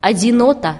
одинота.